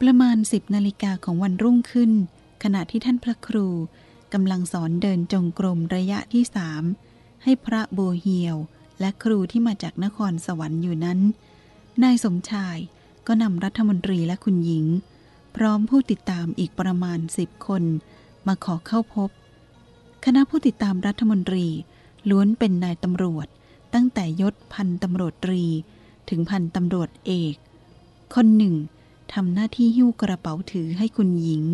ประมาณสิบนาฬิกาของวันรุ่งขึ้น ขณะที่ท่านพระครูกำลังสอนเดินจงกรมระยะที่สามให้พระโบเฮียวและครูที่มาจากนครสวรรค์อยู่นั้น นายสมชายก็นำรัฐมนตรีและคุณหญิง พร้อมผู้ติดตามอีกประมาณสิบคน มาขอเข้าพบ คณะผู้ติดตามรัฐมนตรีล้วนเป็นนายตำรวจ ตั้งแต่ยศพันตำรวจตรี ถึงพันตำรวจเอก คนหนึ่ง ทำหน้าที่หิ้วกระเป๋าถือให้คุณหญิง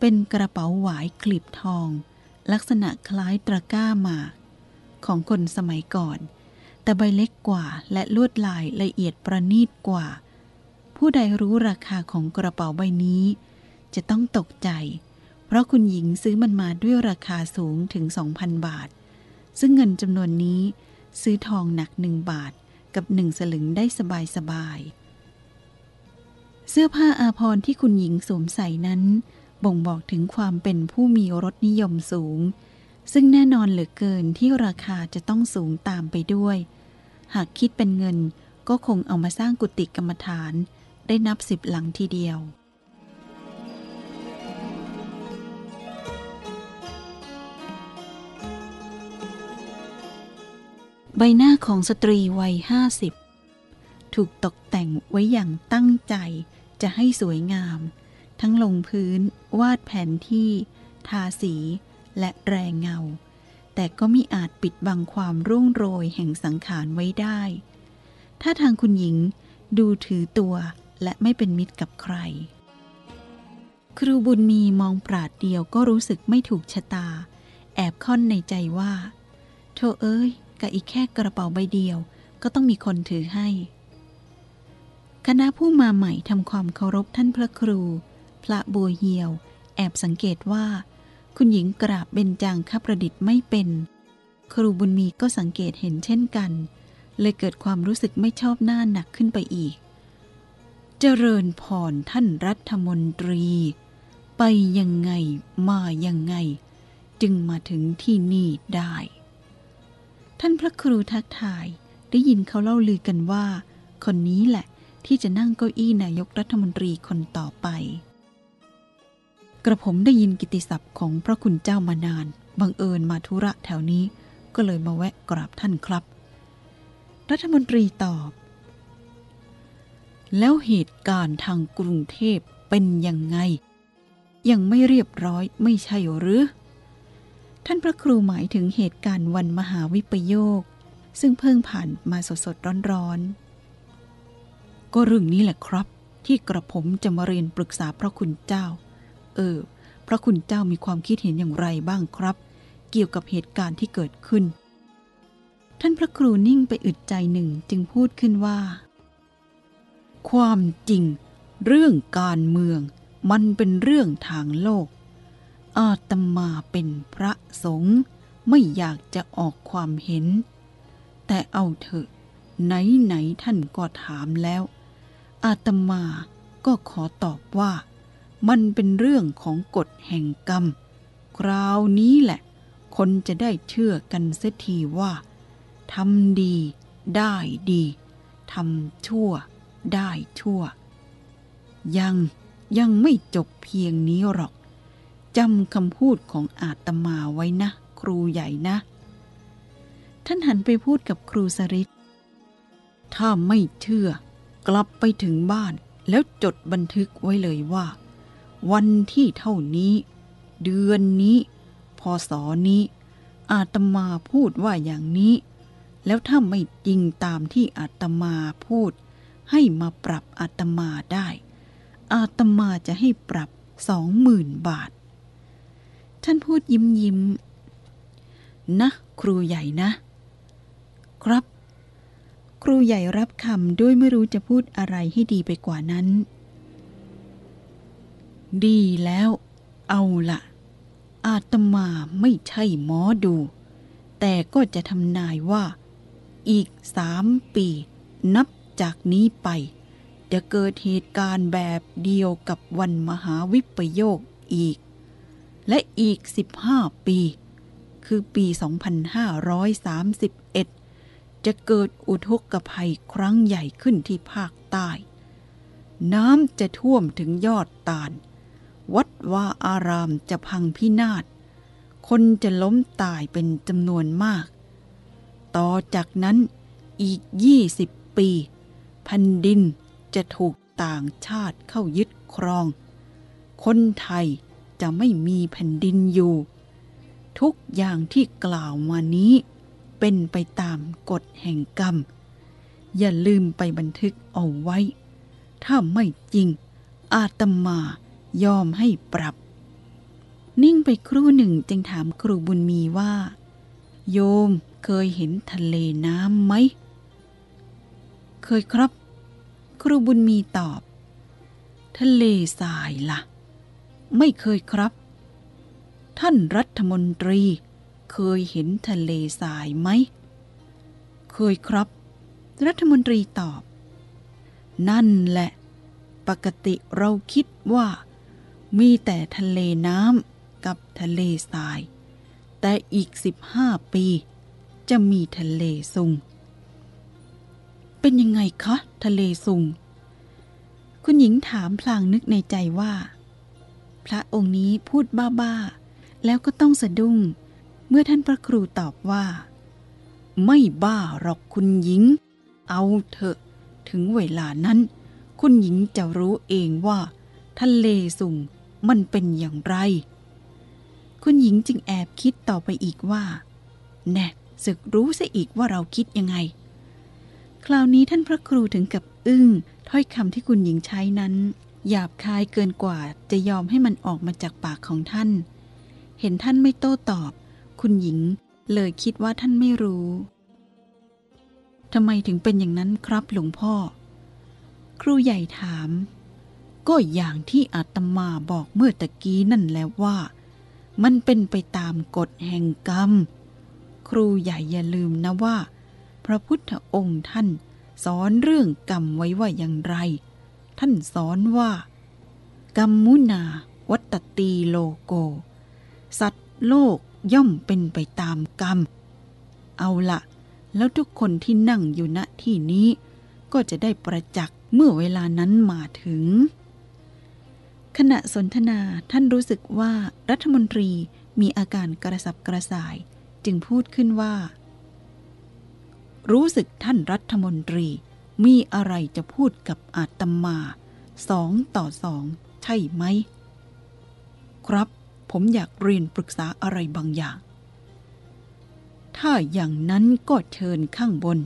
เป็นกระเป๋าหวายกลีบทอง ลักษณะคล้ายตะกร้าหมาก ของคนสมัยก่อน แต่ใบเล็กกว่าและลวดลายละเอียดประณีตกว่า ผู้ใดรู้ราคาของกระเป๋าใบนี้ จะต้องตกใจ เพราะคุณหญิงซื้อมันมาด้วยราคาสูงถึง 2,000 บาท ซึ่งเงินจำนวนนี้ซื้อทองหนักหนึ่งบาทกับหนึ่งสลึงได้สบายสบาย เสื้อผ้าอาภรณ์ที่คุณหญิงสวมใส่นั้น บ่งบอกถึงความเป็นผู้มีรสนิยมสูง ซึ่งแน่นอนเหลือเกินที่ราคาจะต้องสูงตามไปด้วย หากคิดเป็นเงินก็คงเอามาสร้างกุฏิกรรมฐาน ได้นับสิบหลังทีเดียวใบหน้าของสตรีวัยห้าสิบ ถูกตกแต่งไว้อย่างตั้งใจจะให้สวยงาม ทั้งลงพื้นวาดแผนที่ ทาสีและแรงเงา แต่ก็มิอาจปิดบังความร่วงโรยแห่งสังขารไว้ได้ ถ้าทางคุณหญิงดูถือตัวและไม่เป็นมิตรกับใคร ครูบุญมีมองปราดเดียวก็รู้สึกไม่ถูกชะตา แอบค่อนในใจว่าโธเอ้ยกับอีกแค่กระเป๋าใบเดียวก็ต้องมีคนถือให้ คณะผู้มาใหม่ทำความเคารพท่านพระครู พระบัวเหียว แอบสังเกตว่า คุณหญิงกราบเบญจางคประดิษฐ์ไม่เป็น ครูบุญมีก็สังเกตเห็นเช่นกัน เลยเกิดความรู้สึกไม่ชอบหน้าหนักขึ้นไปอีก เจริญพรท่านรัฐมนตรี ไปยังไงมายังไง จึงมาถึงที่นี่ได้ ท่านพระครูทักทายได้ยินเขาเล่าลือกันว่า คนนี้แหละ ที่จะนั่งเก้าอี้นายกรัฐมนตรีคนต่อไป กระผมได้ยินกิติศัพท์ของพระคุณเจ้ามานาน บังเอิญมาธุระแถวนี้ ก็เลยมาแวะกราบท่านครับ รัฐมนตรีตอบ แล้วเหตุการณ์ทางกรุงเทพเป็นยังไง ยังไม่เรียบร้อยไม่ใช่หรือ ท่านพระครูหมายถึงเหตุการณ์วันมหาวิปโยค ซึ่งเพิ่งผ่านมาสดๆร้อนๆ ก็เรื่องนี้แหละครับ ที่กระผมจะมาเรียนปรึกษาพระคุณเจ้า เออ พระคุณเจ้ามีความคิดเห็นอย่างไรบ้างครับ เกี่ยวกับเหตุการณ์ที่เกิดขึ้น ท่านพระครูนิ่งไปอึดใจหนึ่งจึงพูดขึ้นว่า ความจริง เรื่องการเมือง มันเป็นเรื่องทางโลก อาตมาเป็นพระสงฆ์ไม่อยากจะออกความเห็น แต่เอาเถอะไหนไหนท่านก็ถามแล้ว อาตมาก็ขอตอบว่า มันเป็นเรื่องของกฎแห่งกรรม คราวนี้แหละ คนจะได้เชื่อกันเสียทีว่าทำดีได้ดีทำชั่วได้ชั่ว ยังยังไม่จบเพียงนี้หรอกจำคำพูดของอาตมาไว้นะ ครูใหญ่นะ ท่านหันไปพูดกับครูสริตถ้าไม่เชื่อ กลับไปถึงบ้านแล้วจดบันทึกไว้เลยว่า วันที่เท่านี้ เดือนนี้ พศนี้ อาตมาพูดว่าอย่างนี้ แล้วถ้าไม่จริงตามที่อาตมาพูด ให้มาปรับอาตมาได้ อาตมาจะให้ปรับสองหมื่นบาท ท่านพูดยิ้มยิ้มนะ ครูใหญ่นะ ครับ ครูใหญ่รับคำด้วยไม่รู้จะพูดอะไรให้ดีไปกว่านั้น ดีแล้ว เอาละอาตมาไม่ใช่หมอดู แต่ก็จะทำนายว่า อีกสามปี นับจากนี้ไป จะเกิดเหตุการณ์แบบเดียวกับวันมหาวิปโยคอีก และอีกสิบห้าปี คือปี 2531 จะเกิดอุทกภัยครั้งใหญ่ขึ้นที่ภาคใต้ น้ำจะท่วมถึงยอดตาล วัดวาอารามจะพังพินาศ คนจะล้มตายเป็นจำนวนมาก ต่อจากนั้นอีกยี่สิบปีแผ่นดินจะถูกต่างชาติเข้ายึดครอง คนไทยจะไม่มีแผ่นดินอยู่ ทุกอย่างที่กล่าวมานี้ เป็นไปตามกฎแห่งกรรม อย่าลืมไปบันทึกเอาไว้ ถ้าไม่จริง อาตมายอมให้ปรับ นิ่งไปครู่หนึ่งจึงถามครูบุญมีว่า โยมเคยเห็นทะเลน้ำไหม เคยครับ ครูบุญมีตอบ ทะเลทรายละ่ะ ไม่เคยครับ ท่านรัฐมนตรี เคยเห็นทะเลทรายไหม เคยครับ รัฐมนตรีตอบ นั่นแหละ ปกติเราคิดว่า มีแต่ทะเลน้ำกับทะเลทราย แต่อีกสิบห้าปี จะมีทะเลซุง เป็นยังไงคะ ทะเลซุง คุณหญิงถามพลางนึกในใจว่า พระองค์นี้พูดบ้าๆแล้วก็ต้องสะดุ้ง เมื่อท่านพระครูตอบว่า ไม่บ้าหรอกคุณหญิง เอาเถอะ ถึงเวลานั้น คุณหญิงจะรู้เองว่า ทะเลสุ่งมันเป็นอย่างไร คุณหญิงจึงแอบคิดต่อไปอีกว่า แน่ศึกรู้ซะอีกว่าเราคิดยังไง คราวนี้ท่านพระครูถึงกับอึ้งถ้อยคำที่คุณหญิงใช้นั้น หยาบคายเกินกว่าจะยอมให้มันออกมาจากปากของท่าน เห็นท่านไม่โต้ตอบ คุณหญิงเลยคิดว่าท่านไม่รู้ทำไมถึงเป็นอย่างนั้นครับหลวงพ่อ ครูใหญ่ถาม ก็อย่างที่อาตมาบอกเมื่อตะกี้นั่นแล้วว่า มันเป็นไปตามกฎแห่งกรรม ครูใหญ่อย่าลืมนะว่า พระพุทธองค์ท่านสอนเรื่องกรรมไว้ว่าอย่างไร ท่านสอนว่า กรรมมุนา วัตตีโลโก สัตว์โลก ย่อมเป็นไปตามกรรม เอาละแล้วทุกคนที่นั่งอยู่ณที่นี้ ก็จะได้ประจักษ์เมื่อเวลานั้นมาถึง ขณะสนทนาท่านรู้สึกว่ารัฐมนตรีมีอาการกระสับกระส่าย จึงพูดขึ้นว่า รู้สึกท่านรัฐมนตรีมีอะไรจะพูดกับอาตมาสองต่อสองใช่ไหม ครับ ผมอยากเรียนปรึกษาอะไรบางอย่าง ถ้าอย่างนั้นก็เชิญข้างบน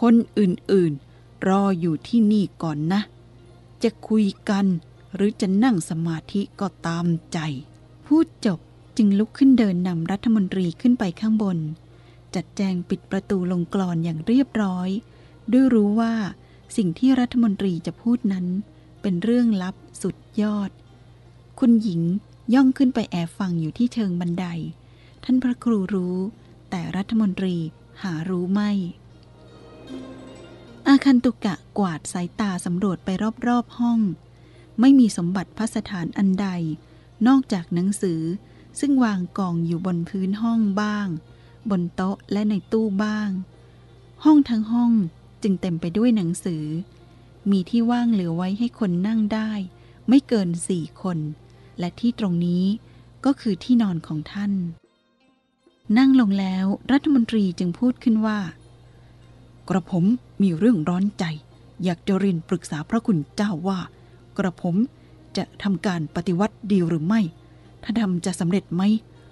คนอื่นๆ รออยู่ที่นี่ก่อนนะ จะคุยกันหรือจะนั่งสมาธิก็ตามใจ พูดจบจึงลุกขึ้นเดินนำรัฐมนตรีขึ้นไปข้างบน จัดแจงปิดประตูลงกรอนอย่างเรียบร้อย ด้วยรู้ว่าสิ่งที่รัฐมนตรีจะพูดนั้น เป็นเรื่องลับสุดยอด คุณหญิง ย่องขึ้นไปแอบฟังอยู่ที่เชิงบันได ท่านพระครูรู้ แต่รัฐมนตรีหารู้ไม่ อาคันตุกะกวาดสายตาสำรวจไปรอบๆห้อง ไม่มีสมบัติพัสถานอันใด นอกจากหนังสือซึ่งวางกองอยู่บนพื้นห้องบ้าง บนโต๊ะและในตู้บ้าง ห้องทั้งห้องจึงเต็มไปด้วยหนังสือ มีที่ว่างเหลือไว้ให้คนนั่งได้ ไม่เกินสี่คน และที่ตรงนี้ก็คือที่นอนของท่าน นั่งลงแล้วรัฐมนตรีจึงพูดขึ้นว่า กระผมมีเรื่องร้อนใจ อยากจะเรียนปรึกษาพระคุณเจ้าว่า กระผมจะทำการปฏิวัติดีหรือไม่ ถ้าทำจะสำเร็จไหม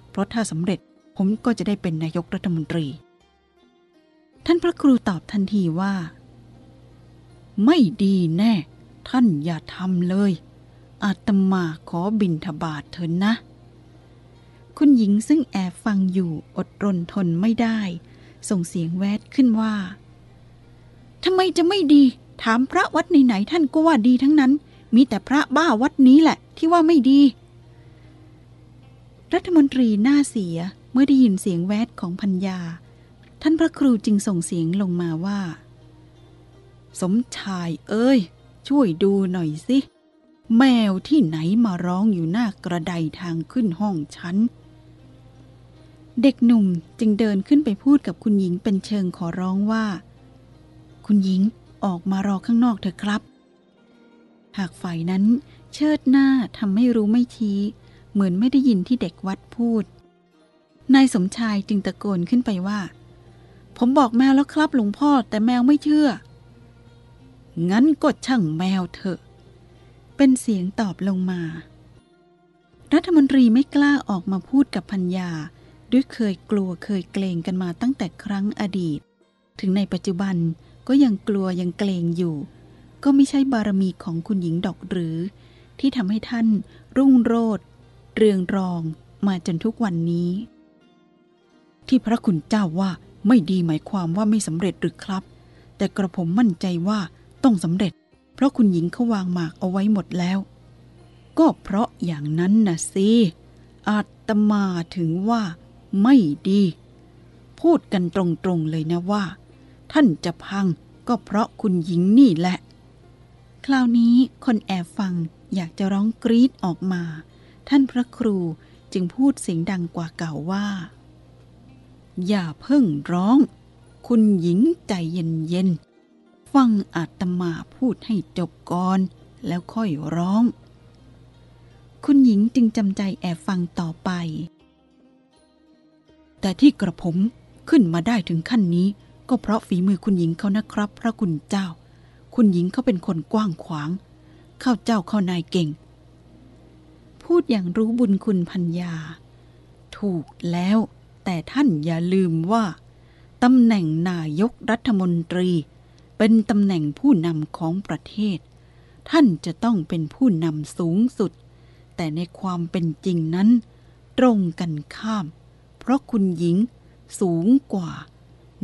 เพราะถ้าสำเร็จผมก็จะได้เป็นนายกรัฐมนตรี ท่านพระครูตอบทันทีว่า ไม่ดีแน่ ท่านอย่าทำเลย อาตมาขอบินทบาทเถินนะ คุณหญิงซึ่งแอบฟังอยู่อดรนทนไม่ได้ ส่งเสียงแวดขึ้นว่าทำไมจะไม่ดี ถามพระวัดไหนๆท่านก็ว่าดีทั้งนั้น มีแต่พระบ้าวัดนี้แหละที่ว่าไม่ดี รัฐมนตรีหน้าเสียเมื่อได้ยินเสียงแวดของพัญญา ท่านพระครูจึงส่งเสียงลงมาว่า สมชายเอ้ย ช่วยดูหน่อยสิ แมวที่ไหนมาร้องอยู่หน้ากระไดทางขึ้นห้องฉัน เด็กหนุ่มจึงเดินขึ้นไปพูดกับคุณหญิงเป็นเชิงขอร้องว่า คุณหญิงออกมารอข้างนอกเถอะครับ หากฝ่ายนั้นเชิดหน้าทำไม่รู้ไม่ชี้ เหมือนไม่ได้ยินที่เด็กวัดพูด นายสมชายจึงตะโกนขึ้นไปว่า ผมบอกแมวแล้วครับหลวงพ่อแต่แมวไม่เชื่อ งั้นก็ช่างแมวเถอะ เป็นเสียงตอบลงมา รัฐมนตรีไม่กล้าออกมาพูดกับพัญญา ด้วยเคยกลัวเคยเกรงกันมาตั้งแต่ครั้งอดีต ถึงในปัจจุบันก็ยังกลัวยังเกรงอยู่ ก็ไม่ใช่บารมีของคุณหญิงดอกหรือ ที่ทำให้ท่านรุ่งโรดเรืองรองมาจนทุกวันนี้ ที่พระคุณเจ้าว่าไม่ดีหมายความว่าไม่สำเร็จหรือครับ แต่กระผมมั่นใจว่าต้องสำเร็จ เพราะคุณหญิงเขาวางหมากเอาไว้หมดแล้ว ก็เพราะอย่างนั้นนะสิอาตมาถึงว่าไม่ดี พูดกันตรงๆเลยนะว่า ท่านจะพังก็เพราะคุณหญิงนี่แหละ คราวนี้คนแอบฟังอยากจะร้องกรีดออกมา ท่านพระครูจึงพูดเสียงดังกว่าเก่าว่า อย่าเพิ่งร้อง คุณหญิงใจเย็นๆ ฟังอาตมาพูดให้จบก่อน แล้วค่อยร้อง คุณหญิงจึงจำใจแอบฟังต่อไป แต่ที่กระผมขึ้นมาได้ถึงขั้นนี้ ก็เพราะฝีมือคุณหญิงเขานะครับ พระคุณเจ้า คุณหญิงเขาเป็นคนกว้างขวาง เข้าเจ้าเข้านายเก่ง พูดอย่างรู้บุญคุณพัญญา ถูกแล้ว แต่ท่านอย่าลืมว่าตำแหน่งนายกรัฐมนตรี เป็นตำแหน่งผู้นำของประเทศ ท่านจะต้องเป็นผู้นำสูงสุด แต่ในความเป็นจริงนั้น ตรงกันข้าม เพราะคุณหญิงสูงกว่า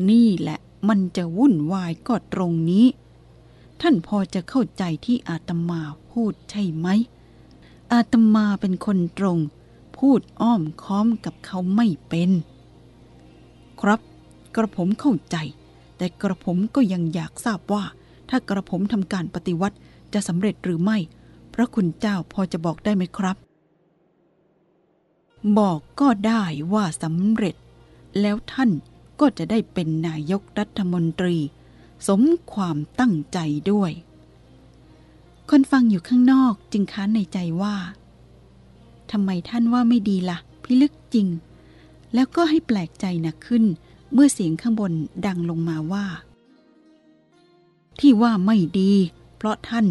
นี่แหละมันจะวุ่นวายก็ตรงนี้ ท่านพอจะเข้าใจที่อาตมาพูดใช่ไหม อาตมาเป็นคนตรง พูดอ้อมค้อมกับเขาไม่เป็น ครับ กระผมเข้าใจ แต่กระผมก็ยังอยากทราบว่า ถ้ากระผมทำการปฏิวัติจะสำเร็จหรือไม่ พระคุณเจ้าพอจะบอกได้ไหมครับ บอกก็ได้ว่าสำเร็จ แล้วท่านก็จะได้เป็นนายกรัฐมนตรี สมความตั้งใจด้วย คนฟังอยู่ข้างนอกจึงค้านในใจว่าทำไมท่านว่าไม่ดีละ่ะ พิลึกจริง แล้วก็ให้แปลกใจหนักขึ้น เมื่อเสียงข้างบนดังลงมาว่า ที่ว่าไม่ดี เพราะท่าน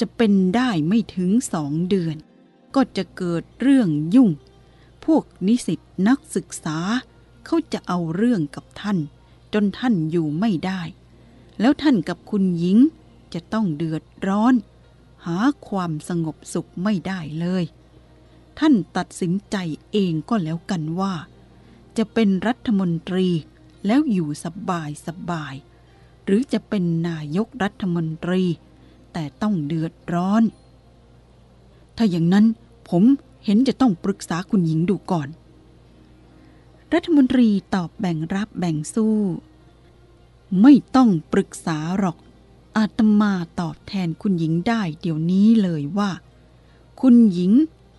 จะเป็นได้ไม่ถึงสองเดือน ก็จะเกิดเรื่องยุ่ง พวกนิสิตนักศึกษา เขาจะเอาเรื่องกับท่าน จนท่านอยู่ไม่ได้ แล้วท่านกับคุณหญิงจะต้องเดือดร้อน หาความสงบสุขไม่ได้เลย ท่านตัดสินใจเองก็แล้วกันว่า จะเป็นรัฐมนตรี แล้วอยู่สบายสบาย หรือจะเป็นนายกรัฐมนตรี แต่ต้องเดือดร้อน ถ้าอย่างนั้นผมเห็นจะต้องปรึกษาคุณหญิงดูก่อน รัฐมนตรีตอบแบ่งรับแบ่งสู้ ไม่ต้องปรึกษาหรอก อาตมาตอบแทนคุณหญิงได้เดี๋ยวนี้เลยว่า คุณหญิง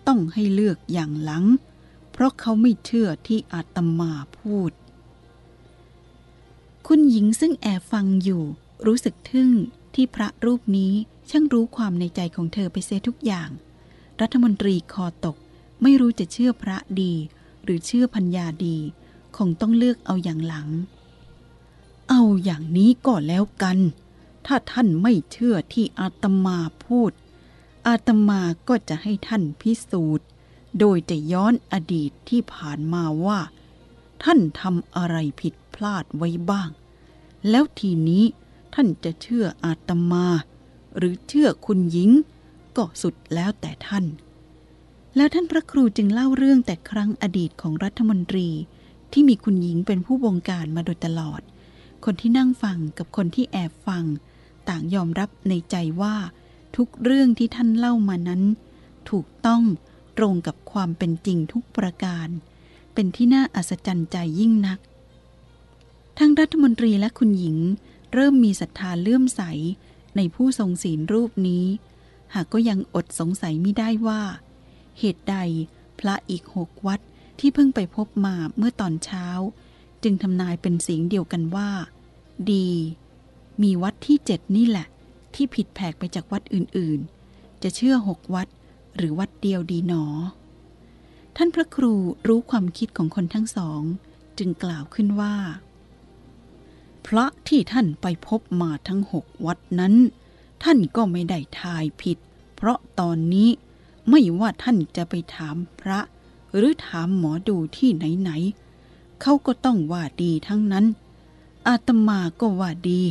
ต้องให้เลือกอย่างหลัง เพราะเขาไม่เชื่อที่อาตมาพูด คุณหญิงซึ่งแอบฟังอยู่ รู้สึกทึ่งที่พระรูปนี้ช่างรู้ความในใจของเธอไปเสียทุกอย่าง รัฐมนตรีคอตก ไม่รู้จะเชื่อพระดี หรือเชื่อพัญญาดี คงต้องเลือกเอาอย่างหลัง เอาอย่างนี้ก็แล้วกัน ถ้าท่านไม่เชื่อที่อาตมาพูด อาตมาก็จะให้ท่านพิสูจน์ โดยจะย้อนอดีตที่ผ่านมาว่า ท่านทำอะไรผิดพลาดไว้บ้าง แล้วทีนี้ท่านจะเชื่ออาตมา หรือเชื่อคุณหญิง ก็สุดแล้วแต่ท่าน แล้วท่านพระครูจึงเล่าเรื่องแต่ครั้งอดีตของรัฐมนตรีที่มีคุณหญิงเป็นผู้บงการมาโดยตลอด คนที่นั่งฟังกับคนที่แอบฟัง ต่างยอมรับในใจว่าทุกเรื่องที่ท่านเล่ามานั้น ถูกต้องตรงกับความเป็นจริงทุกประการ เป็นที่น่าอัศจรรย์ใจยิ่งนัก ทั้งรัฐมนตรีและคุณหญิงเริ่มมีศรัทธาเลื่อมใสในผู้ทรงศีลรูปนี้ หากก็ยังอดสงสัยไม่ได้ว่า เหตุใดพระอีกหกวัดที่เพิ่งไปพบมาเมื่อตอนเช้า จึงทำนายเป็นเสียงเดียวกันว่า ดี มีวัดที่เจ็ดนี่แหละ ที่ผิดแผกไปจากวัดอื่นๆ จะเชื่อหกวัดหรือวัดเดียวดีหนอ ท่านพระครูรู้ความคิดของคนทั้งสอง จึงกล่าวขึ้นว่า พระที่ท่านไปพบมาทั้งหกวัดนั้น ท่านก็ไม่ได้ทายผิด เพราะตอนนี้ไม่ว่าท่านจะไปถามพระ หรือถามหมอดูที่ไหนๆเขาก็ต้องว่าดีทั้งนั้น อาตมาก็ว่าดี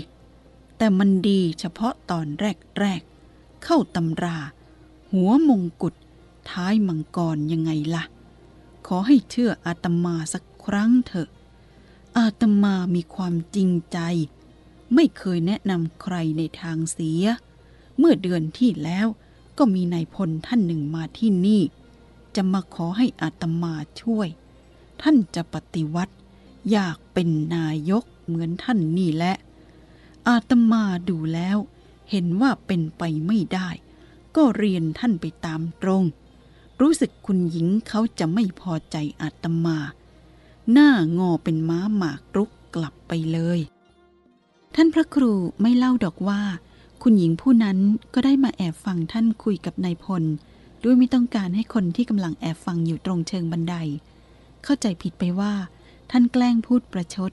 แต่มันดีเฉพาะตอนแรกๆเข้าตำรา หัวมงกุฎ ท้ายมังกรยังไงล่ะ ขอให้เชื่ออาตมาสักครั้งเถอะ อาตมามีความจริงใจ ไม่เคยแนะนำใครในทางเสีย เมื่อเดือนที่แล้วก็มีนายพลท่านหนึ่งมาที่นี่ จะมาขอให้อาตมาช่วย ท่านจะปฏิวัติ อยากเป็นนายกเหมือนท่านนี่แหละ อาตมาดูแล้ว เห็นว่าเป็นไปไม่ได้ ก็เรียนท่านไปตามตรง รู้สึกคุณหญิงเขาจะไม่พอใจอาตมา หน้างอเป็นม้าหมากรุกกลับไปเลย ท่านพระครูไม่เล่าดอกว่า คุณหญิงผู้นั้นก็ได้มาแอบฟังท่านคุยกับนายพล ด้วยไม่ต้องการให้คนที่กำลังแอบฟังอยู่ตรงเชิงบันได เข้าใจผิดไปว่า ท่านแกล้งพูดประชด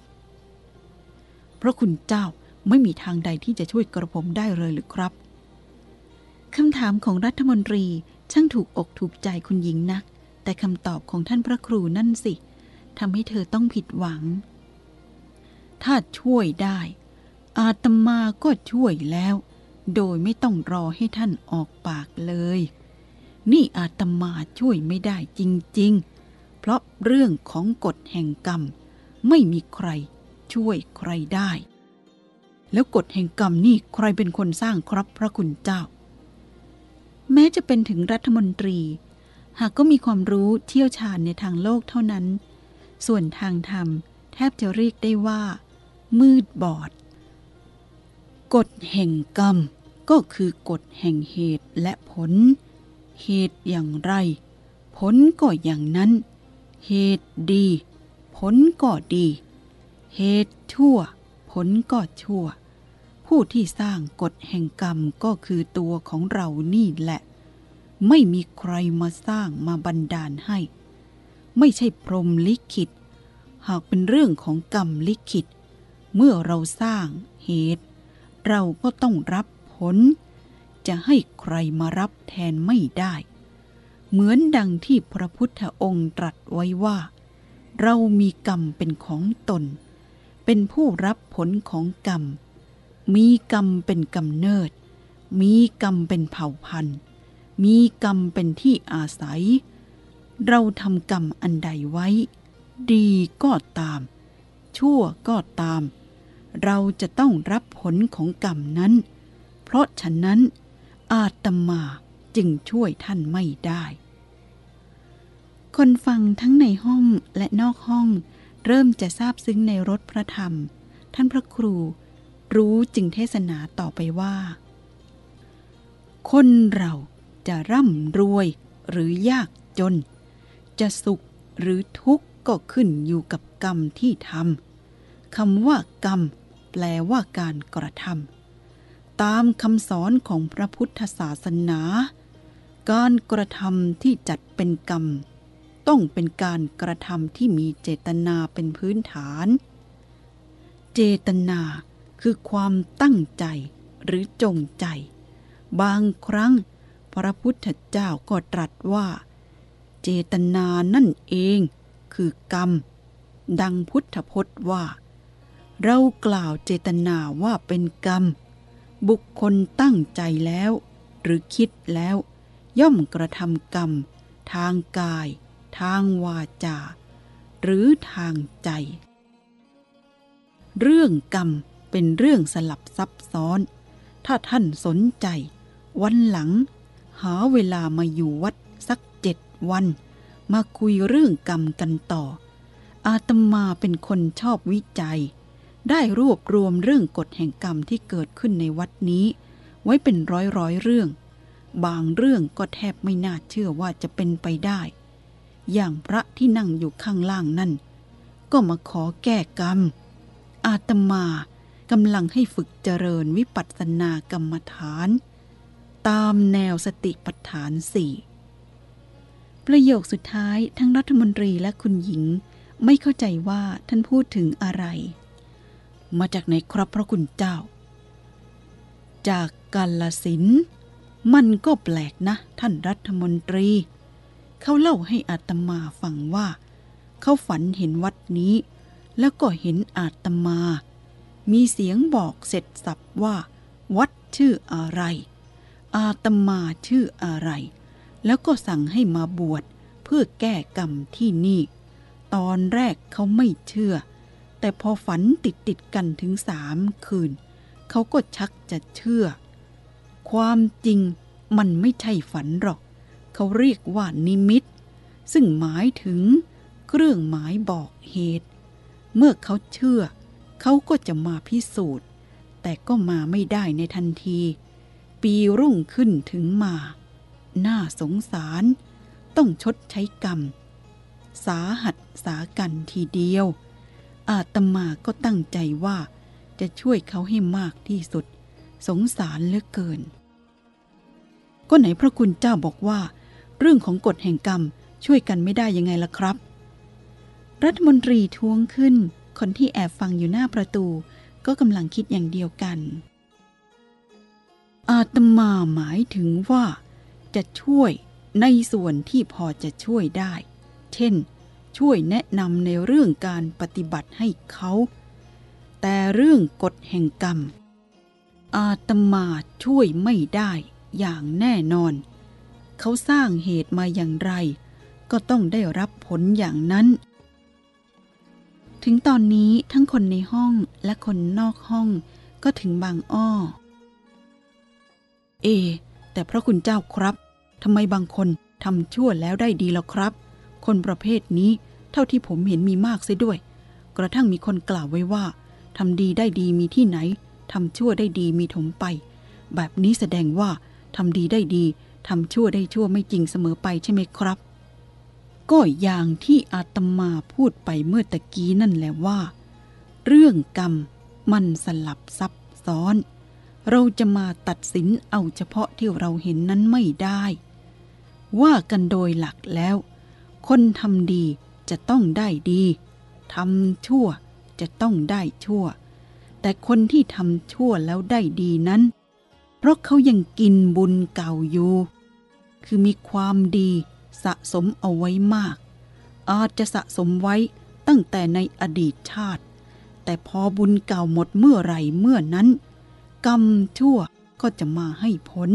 เพราะคุณเจ้าไม่มีทางใดที่จะช่วยกระผมได้เลยหรือครับคำถามของรัฐมนตรี ช่างถูกอกถูกใจคุณหญิงนัก แต่คำตอบของท่านพระครูนั่นสิทำให้เธอต้องผิดหวัง ถ้าช่วยได้ อาตมาก็ช่วยแล้ว โดยไม่ต้องรอให้ท่านออกปากเลย นี่อาตมาช่วยไม่ได้จริง ๆ เพราะเรื่องของกฎแห่งกรรม ไม่มีใครช่วยใครได้ แล้วกฎแห่งกรรมนี่ใครเป็นคนสร้างครับพระคุณเจ้า แม้จะเป็นถึงรัฐมนตรี หากก็มีความรู้เที่ยวชาญในทางโลกเท่านั้น ส่วนทางธรรม แทบจะเรียกได้ว่า มืดบอด กฎแห่งกรรม ก็คือกฎแห่งเหตุและผล เหตุอย่างไร ผลก็อย่างนั้น เหตุดี ผลก็ดี เหตุชั่ว ผลก็ชั่ว ผู้ที่สร้างกฎแห่งกรรมก็คือตัวของเรานี่แหละ ไม่มีใครมาสร้างมาบันดาลให้ ไม่ใช่พรมลิขิต หากเป็นเรื่องของกรรมลิขิต เมื่อเราสร้างเหตุ เราก็ต้องรับผล จะให้ใครมารับแทนไม่ได้ เหมือนดังที่พระพุทธองค์ตรัสไว้ว่า เรามีกรรมเป็นของตน เป็นผู้รับผลของกรรม มีกรรมเป็นกำเนิด มีกรรมเป็นเผ่าพันธุ์ มีกรรมเป็นที่อาศัย เราทำกรรมอันใดไว้ ดีก็ตาม ชั่วก็ตาม เราจะต้องรับผลของกรรมนั้น เพราะฉะนั้นอาตมาจึงช่วยท่านไม่ได้ คนฟังทั้งในห้องและนอกห้อง เริ่มจะทราบซึ้งในรถพระธรรม ท่านพระครู รู้จึงเทศนาต่อไปว่า คนเราจะร่ำรวยหรือยากจน จะสุขหรือทุกข์ก็ขึ้นอยู่กับกรรมที่ทำคำว่ากรรม แปลว่าการกระทำตามคำสอนของพระพุทธศาสนา การกระทำที่จัดเป็นกรรม ต้องเป็นการกระทำที่มีเจตนาเป็นพื้นฐาน เจตนา คือความตั้งใจหรือจงใจ บางครั้งพระพุทธเจ้าก็ตรัสว่า เจตนานั่นเองคือกรรม ดังพุทธพจน์ว่า เรากล่าวเจตนาว่าเป็นกรรม บุคคลตั้งใจแล้ว หรือคิดแล้ว ย่อมกระทำกรรม ทางกาย ทางวาจา หรือทางใจ เรื่องกรรม เป็นเรื่องสลับซับซ้อน ถ้าท่านสนใจ วันหลัง หาเวลามาอยู่วัดสักเจ็ดวัน มาคุยเรื่องกรรมกันต่อ อาตมาเป็นคนชอบวิจัย ได้รวบรวมเรื่องกฎแห่งกรรมที่เกิดขึ้นในวัดนี้ ไว้เป็นร้อยร้อยเรื่อง บางเรื่องก็แทบไม่น่าเชื่อว่าจะเป็นไปได้ อย่างพระที่นั่งอยู่ข้างล่างนั่นก็มาขอแก้กรรม อาตมา กำลังให้ฝึกเจริญวิปัสสนากรรมฐาน ตามแนวสติปัฏฐานสี่ประโยคสุดท้ายทั้งรัฐมนตรีและคุณหญิงไม่เข้าใจว่าท่านพูดถึงอะไร มาจากไหนครับพระคุณเจ้า จากกาลสิน มันก็แปลกนะ ท่านรัฐมนตรี เขาเล่าให้อาตมาฟังว่า เขาฝันเห็นวัดนี้ แล้วก็เห็นอาตมา มีเสียงบอกเสร็จสับว่า วัดชื่ออะไร อาตมาชื่ออะไร แล้วก็สั่งให้มาบวชเพื่อแก้กรรมที่นี่ ตอนแรกเขาไม่เชื่อ แต่พอฝันติดติดกันถึงสามคืน เขาก็ชักจะเชื่อ ความจริงมันไม่ใช่ฝันหรอก เขาเรียกว่านิมิต ซึ่งหมายถึงเครื่องหมายบอกเหตุ เมื่อเขาเชื่อเเขาก็จะมาพิสูจน์ แต่ก็มาไม่ได้ในทันที ปีรุ่งขึ้นถึงมา น่าสงสาร ต้องชดใช้กรรม สาหัสสากันทีเดียว อาตมาก็ตั้งใจว่าจะช่วยเขาให้มากที่สุด สงสารเหลือเกิน ก็ไหนพระคุณเจ้าบอกว่า เรื่องของกฎแห่งกรรมช่วยกันไม่ได้ยังไงล่ะครับ รัฐมนตรีทวงขึ้น คนที่แอบฟังอยู่หน้าประตู ก็กำลังคิดอย่างเดียวกัน อาตมาหมายถึงว่า จะช่วยในส่วนที่พอจะช่วยได้ เช่น ช่วยแนะนำในเรื่องการปฏิบัติให้เขา แต่เรื่องกฎแห่งกรรม อาตมาช่วยไม่ได้อย่างแน่นอน เขาสร้างเหตุมาอย่างไร ก็ต้องได้รับผลอย่างนั้น ถึงตอนนี้ทั้งคนในห้องและคนนอกห้องก็ถึงบางอ้อ เอ แต่พระคุณเจ้าครับทำไมบางคนทำชั่วแล้วได้ดีแล้วครับ คนประเภทนี้เท่าที่ผมเห็นมีมากเสียด้วย กระทั่งมีคนกล่าวไว้ว่าทำดีได้ดีมีที่ไหนทำชั่วได้ดีมีถมไป แบบนี้แสดงว่าทำดีได้ดีทำชั่วได้ชั่วไม่จริงเสมอไปใช่ไหมครับ ก็อย่างที่อาตมาพูดไปเมื่อตะกี้นั่นแหละว่า เรื่องกรรมมันสลับซับซ้อน เราจะมาตัดสินเอาเฉพาะที่เราเห็นนั้นไม่ได้ ว่ากันโดยหลักแล้ว คนทำดีจะต้องได้ดีทำชั่วจะต้องได้ชั่ว แต่คนที่ทำชั่วแล้วได้ดีนั้น เพราะเขายังกินบุญเก่าอยู่ คือมีความดี สะสมเอาไว้มาก อาจจะสะสมไว้ตั้งแต่ในอดีตชาติ แต่พอบุญเก่าหมดเมื่อไหร่เมื่อนั้น กรรมชั่วก็จะมาให้ผล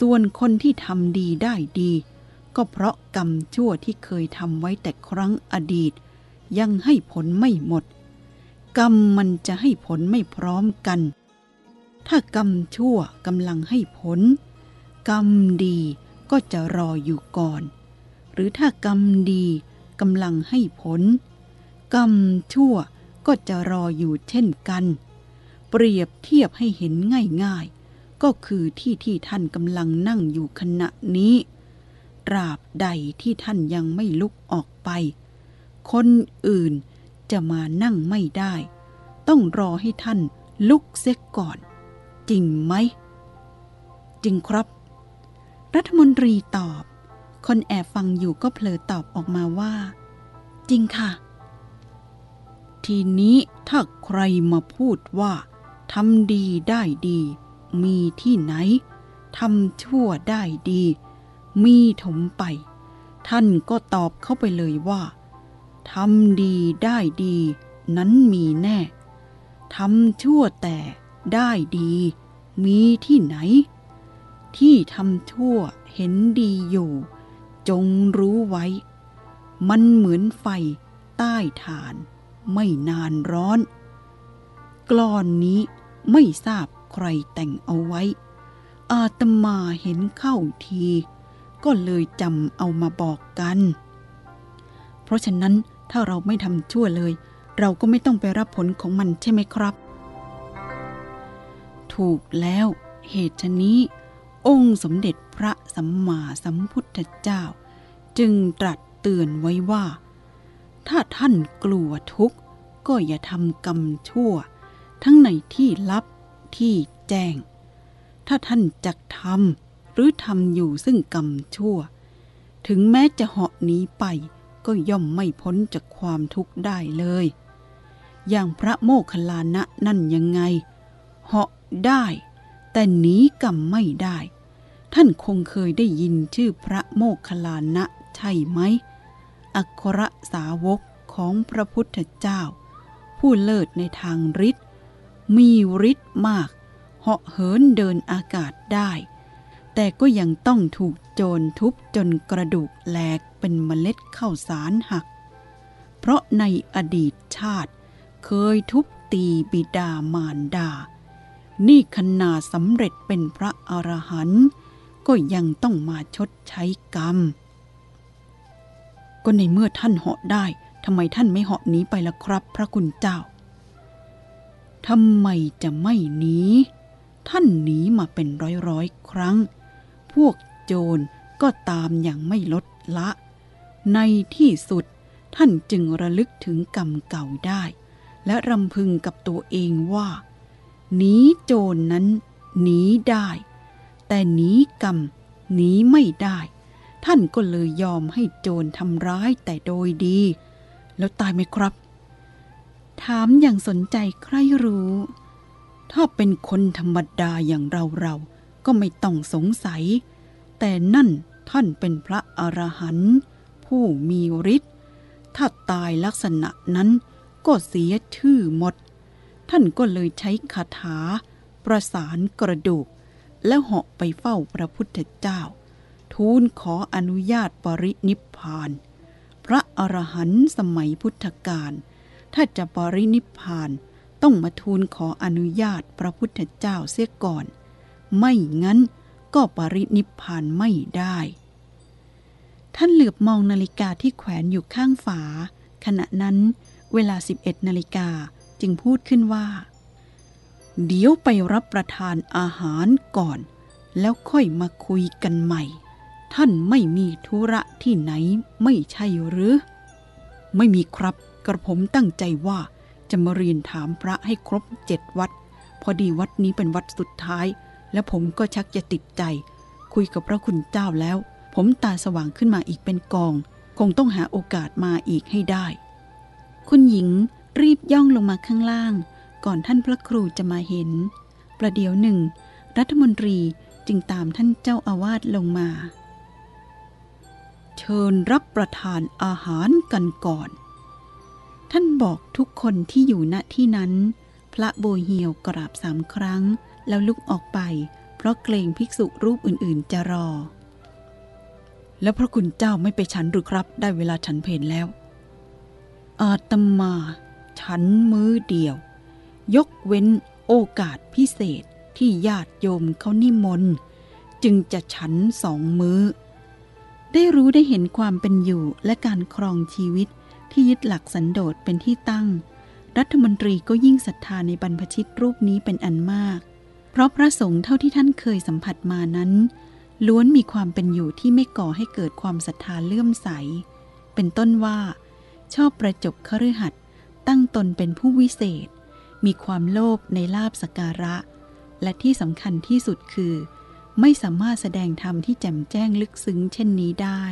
ส่วนคนที่ทำดีได้ดี ก็เพราะกรรมชั่วที่เคยทำไว้แต่ครั้งอดีต ยังให้ผลไม่หมด กรรมมันจะให้ผลไม่พร้อมกัน ถ้ากรรมชั่วกำลังให้ผล กรรมดี ก็จะรออยู่ก่อน หรือถ้ากรรมดีกำลังให้ผล กรรมชั่วก็จะรออยู่เช่นกัน เปรียบเทียบให้เห็นง่ายๆ ก็คือที่ที่ท่านกำลังนั่งอยู่ขณะนี้ ตราบใดที่ท่านยังไม่ลุกออกไป คนอื่นจะมานั่งไม่ได้ ต้องรอให้ท่านลุกเสียก่อน จริงไหม จริงครับ รัฐมนตรีตอบ คนแอบฟังอยู่ก็เผลอตอบออกมาว่า จริงค่ะ ทีนี้ถ้าใครมาพูดว่าทำดีได้ดี มีที่ไหนทำชั่วได้ดี มีถมไป ท่านก็ตอบเข้าไปเลยว่าทำดีได้ดี นั้นมีแน่ทำชั่วแต่ได้ดี มีที่ไหน ที่ทำชั่วเห็นดีอยู่ จงรู้ไว้ มันเหมือนไฟใต้ฐานไม่นานร้อน กลอนนี้ไม่ทราบใครแต่งเอาไว้ อาตมาเห็นเข้าที ก็เลยจำเอามาบอกกัน เพราะฉะนั้นถ้าเราไม่ทำชั่วเลย เราก็ไม่ต้องไปรับผลของมันใช่ไหมครับ ถูกแล้วเหตุนี้ องค์สมเด็จพระสัมมาสัมพุทธเจ้า จึงตรัสเตือนไว้ว่า ถ้าท่านกลัวทุกข์ ก็อย่าทำกรรมชั่ว ทั้งในที่ลับที่แจ้ง ถ้าท่านจักทำหรือทำอยู่ซึ่งกรรมชั่ว ถึงแม้จะเหาะหนีไปก็ย่อมไม่พ้นจากความทุกข์ได้เลย อย่างพระโมคคัลลานะนั่นยังไง เหาะได้ แต่หนีกรรมไม่ได้ ท่านคงเคยได้ยินชื่อพระโมคคัลลานะใช่ไหม อัครสาวกของพระพุทธเจ้า ผู้เลิศในทางฤทธิ์มีฤทธิ์มาก เหาะเหินเดินอากาศได้ แต่ก็ยังต้องถูกโจรทุบจนกระดูกแหลกเป็นเมล็ดข้าวสารหัก เพราะในอดีตชาติเคยทุบตีบิดามารดา นี่ขนาดสำเร็จเป็นพระอรหันต์ก็ยังต้องมาชดใช้กรรม ก็ในเมื่อท่านเหาะได้ทำไมท่านไม่เหาะหนีไปล่ะครับ พระคุณเจ้าทำไมจะไม่หนีท่านหนีมาเป็นร้อยร้อยครั้ง พวกโจรก็ตามอย่างไม่ลดละ ในที่สุดท่านจึงระลึกถึงกรรมเก่าได้ และรำพึงกับตัวเองว่า หนีโจรนนั้นหนีได้ แต่หนีกรรมหนีไม่ได้ ท่านก็เลยยอมให้โจรทำร้ายแต่โดยดี แล้วตายไหมครับ ถามอย่างสนใจใครรู้ ถ้าเป็นคนธรรมดาอย่างเราเราก็ไม่ต้องสงสัย แต่นั่นท่านเป็นพระอรหันต์ผู้มีฤทธิ์ถ้าตายลักษณะนั้นก็เสียชื่อหมด ท่านก็เลยใช้คาถา ประสานกระดูก แล้วเหาะไปเฝ้าพระพุทธเจ้า ทูลขออนุญาตปรินิพพาน พระอรหันต์สมัยพุทธกาลถ้าจะปรินิพพานต้องมาทูลขออนุญาตพระพุทธเจ้าเสียก่อน ไม่งั้นก็ปรินิพพานไม่ได้ ท่านเหลือบมองนาฬิกาที่แขวนอยู่ข้างฝา ขณะนั้นเวลา 11 นาฬิกา จึงพูดขึ้นว่า เดี๋ยวไปรับประทานอาหารก่อน แล้วค่อยมาคุยกันใหม่ ท่านไม่มีธุระที่ไหนไม่ใช่หรือ ไม่มีครับกระผมตั้งใจว่าจะมาเรียนถามพระให้ครบเจ็ดวัด พอดีวัดนี้เป็นวัดสุดท้าย และผมก็ชักจะติดใจ คุยกับพระคุณเจ้าแล้ว ผมตาสว่างขึ้นมาอีกเป็นกอง คงต้องหาโอกาสมาอีกให้ได้ คุณหญิง รีบย่องลงมาข้างล่าง ก่อนท่านพระครูจะมาเห็น ประเดี๋ยวหนึ่ง รัฐมนตรีจึงตามท่านเจ้าอาวาสลงมา เชิญรับประทานอาหารกันก่อน ท่านบอกทุกคนที่อยู่ณที่นั้น พระโบเฮียวกราบสามครั้ง แล้วลุกออกไป เพราะเกรงภิกษุรูปอื่นๆ จะรอ แล้วพระคุณเจ้าไม่ไปฉันหรือครับ ได้เวลาฉันเพลแล้ว อาตมา ฉันมื้อเดียว ยกเว้นโอกาสพิเศษที่ญาติโยมเขานิมนต์จึงจะฉันสองมื้อ ได้รู้ได้เห็นความเป็นอยู่และการครองชีวิตที่ยึดหลักสันโดษเป็นที่ตั้ง รัฐมนตรีก็ยิ่งศรัทธาในบรรพชิตรูปนี้เป็นอันมาก เพราะพระสงฆ์เท่าที่ท่านเคยสัมผัสมานั้น ล้วนมีความเป็นอยู่ที่ไม่ก่อให้เกิดความศรัทธาเลื่อมใส เป็นต้นว่า ชอบประจบคฤหัสถ์ ตั้งตนเป็นผู้วิเศษ มีความโลภในลาบสการะ และที่สำคัญที่สุดคือ ไม่สามารถแสดงธรรมที่แจ่มแจ้งลึกซึ้งเช่นนี้ได้